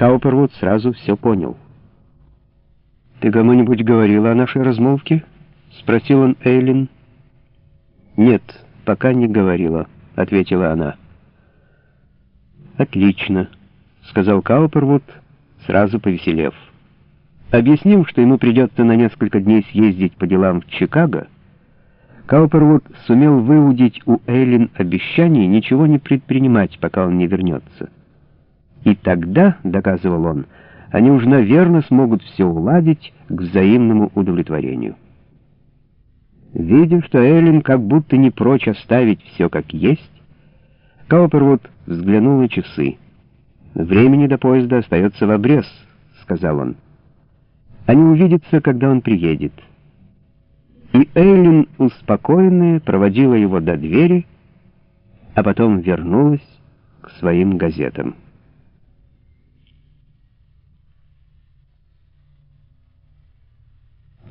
Каупервуд сразу все понял. «Ты кому-нибудь говорила о нашей размолвке?» — спросил он Эйлин. «Нет, пока не говорила», — ответила она. «Отлично», — сказал Каупервуд, сразу повеселев. Объяснив, что ему придется на несколько дней съездить по делам в Чикаго, Каупервуд сумел выудить у Эйлин обещание ничего не предпринимать, пока он не вернется. И тогда, доказывал он, они уж, наверное, смогут все уладить к взаимному удовлетворению. Видя, что Эйлин как будто не прочь оставить все как есть, Каупервуд взглянул на часы. «Времени до поезда остается в обрез», — сказал он. «Они увидятся, когда он приедет». И Эйлин, успокоенная, проводила его до двери, а потом вернулась к своим газетам.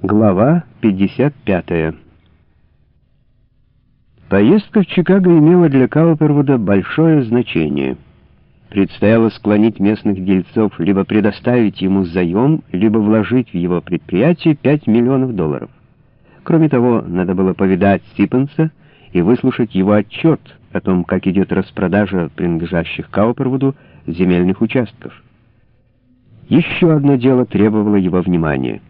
Глава 55 Поездка в Чикаго имела для Каупервуда большое значение. Предстояло склонить местных дельцов либо предоставить ему заем, либо вложить в его предприятие 5 миллионов долларов. Кроме того, надо было повидать Сиппенса и выслушать его отчет о том, как идет распродажа принадлежащих Каупервуду земельных участков. Еще одно дело требовало его внимания —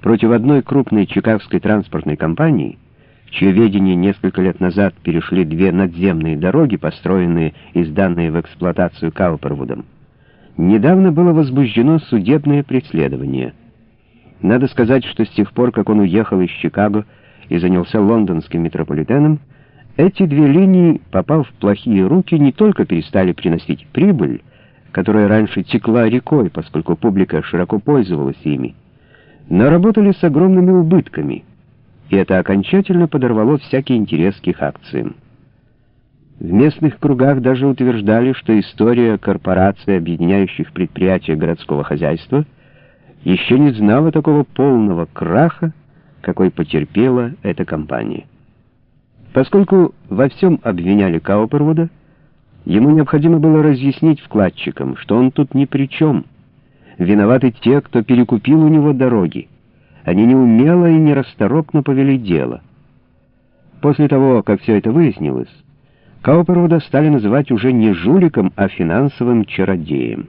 против одной крупной чикагской транспортной компании, в чье ведение несколько лет назад перешли две надземные дороги, построенные и сданные в эксплуатацию Каупервудом, недавно было возбуждено судебное преследование. Надо сказать, что с тех пор, как он уехал из Чикаго и занялся лондонским метрополитеном, эти две линии, попав в плохие руки, не только перестали приносить прибыль, которая раньше текла рекой, поскольку публика широко пользовалась ими, но работали с огромными убытками, и это окончательно подорвало всякий интерес к их акциям. В местных кругах даже утверждали, что история корпораций, объединяющих предприятия городского хозяйства, еще не знала такого полного краха, какой потерпела эта компания. Поскольку во всем обвиняли Каупервуда, ему необходимо было разъяснить вкладчикам, что он тут ни при чем — Виноваты те, кто перекупил у него дороги. Они неумело и нерасторопно повели дело. После того, как все это выяснилось, Каупервуда стали называть уже не жуликом, а финансовым чародеем.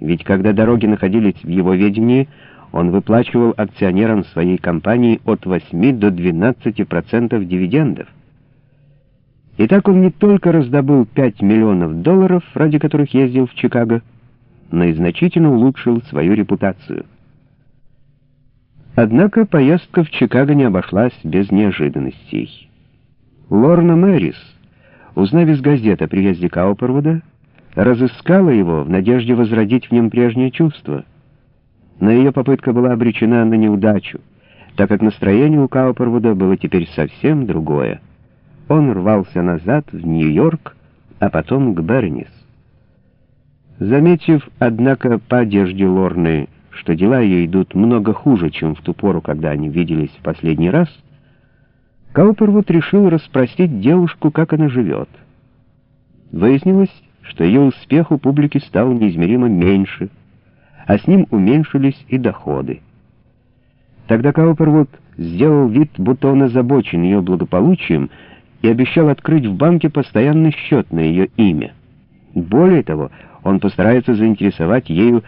Ведь когда дороги находились в его ведении, он выплачивал акционерам своей компании от 8 до 12% дивидендов. И так он не только раздобыл 5 миллионов долларов, ради которых ездил в Чикаго, но и значительно улучшил свою репутацию. Однако поездка в Чикаго не обошлась без неожиданностей. Лорна Мэрис, узнав из газет о приезде Каупервуда, разыскала его в надежде возродить в нем прежние чувства. Но ее попытка была обречена на неудачу, так как настроение у Каупервуда было теперь совсем другое. Он рвался назад в Нью-Йорк, а потом к Бернис. Заметив, однако, по одежде Лорны, что дела ее идут много хуже, чем в ту пору, когда они виделись в последний раз, Каупервуд решил расспросить девушку, как она живет. Выяснилось, что ее успех у публики стал неизмеримо меньше, а с ним уменьшились и доходы. Тогда Каупервуд сделал вид, будто он озабочен ее благополучием, и обещал открыть в банке постоянный счет на ее имя. Более того, он постарается заинтересовать ею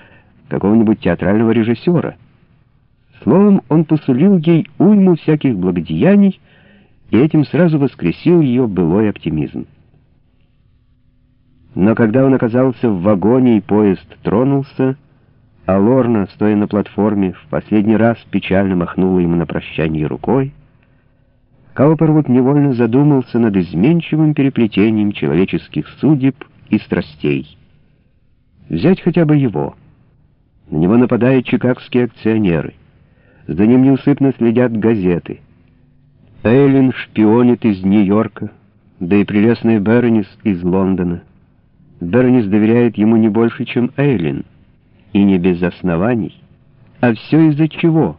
какого-нибудь театрального режиссера. Словом, он посулил ей уйму всяких благодеяний и этим сразу воскресил ее былой оптимизм. Но когда он оказался в вагоне и поезд тронулся, а Лорна, стоя на платформе, в последний раз печально махнула ему на прощание рукой, Каупервуд невольно задумался над изменчивым переплетением человеческих судеб и страстей. Взять хотя бы его. На него нападают чикагские акционеры. За ним неусыпно следят газеты. Эйлин шпионит из Нью-Йорка, да и прелестная Бернис из Лондона. Бернис доверяет ему не больше, чем Эйлин, и не без оснований. А все из-за чего?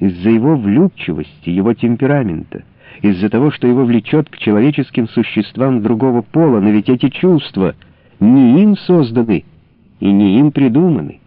Из-за его влюбчивости, его темперамента, из-за того, что его влечет к человеческим существам другого пола, но ведь эти чувства — не им созданы и не им придуманы.